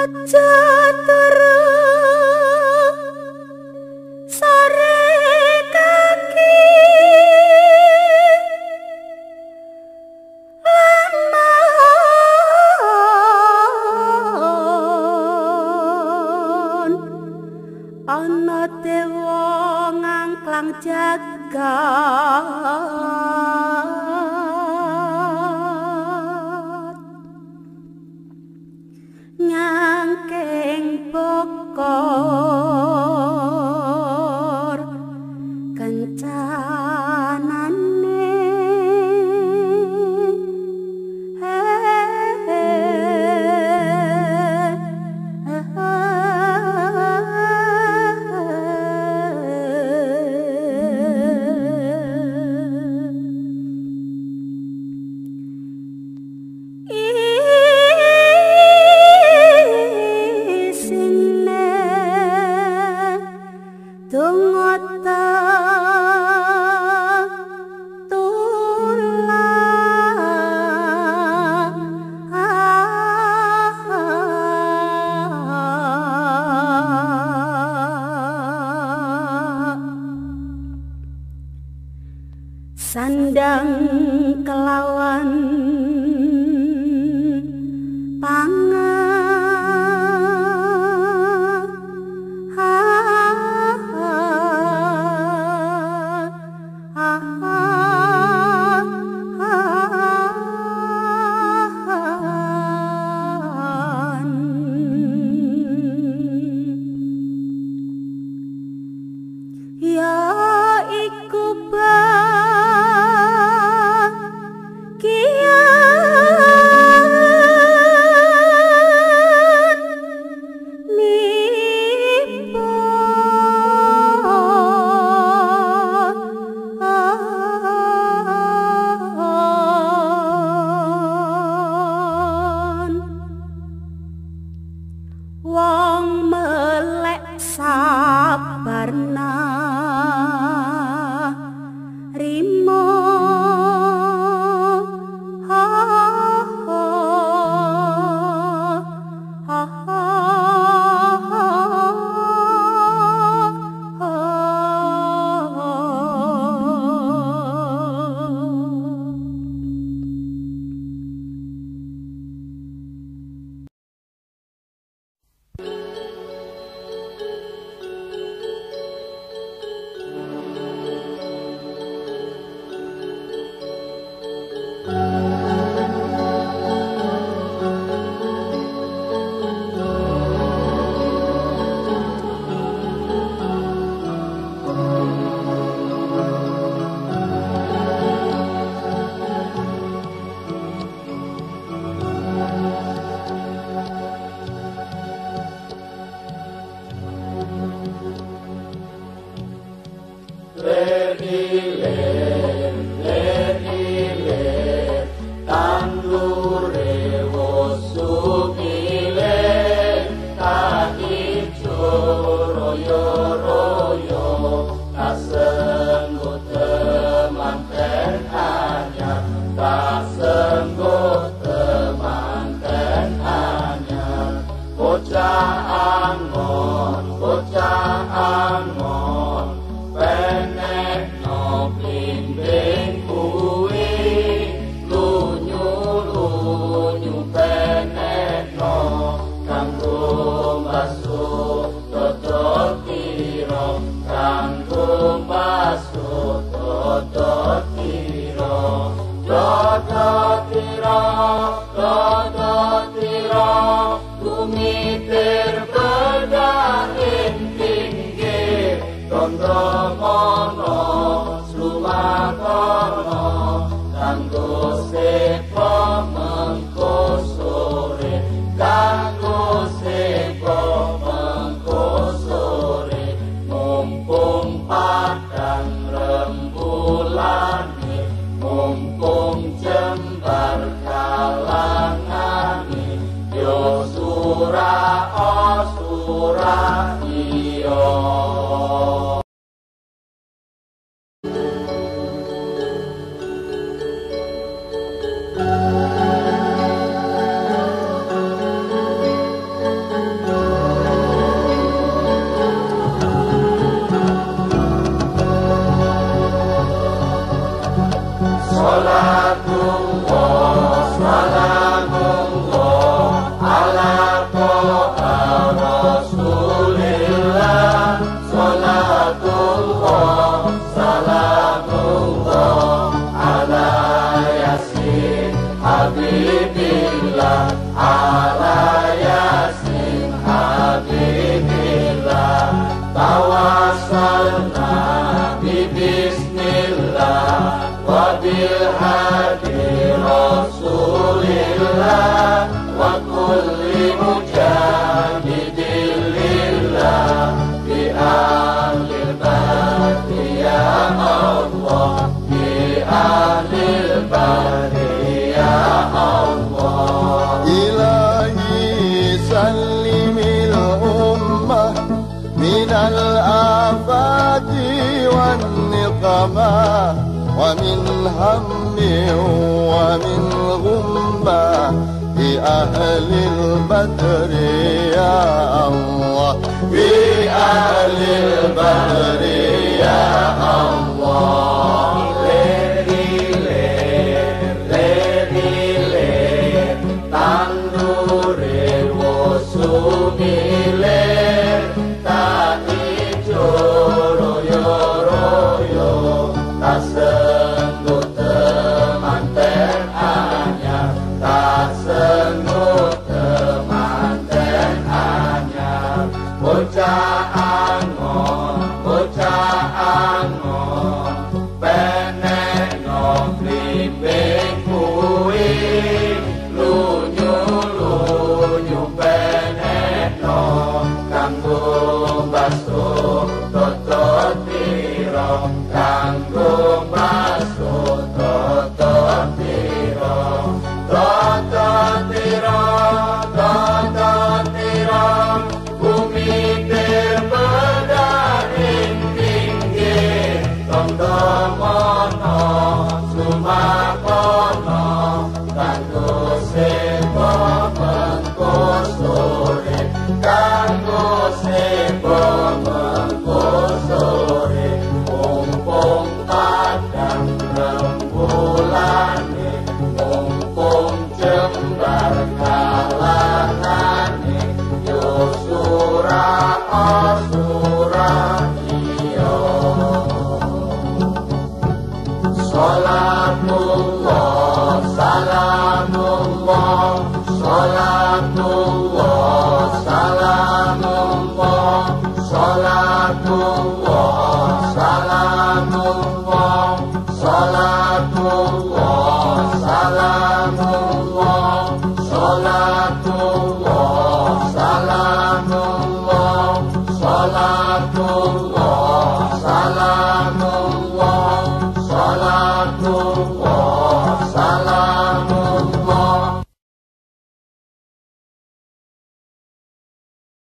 Ajatur Aparna passa Oh. around. والنقمة ومن هم ومن غمة بأهل البدر يا الله. بأهل البدر يا الله. my. santo sea. Eh. الله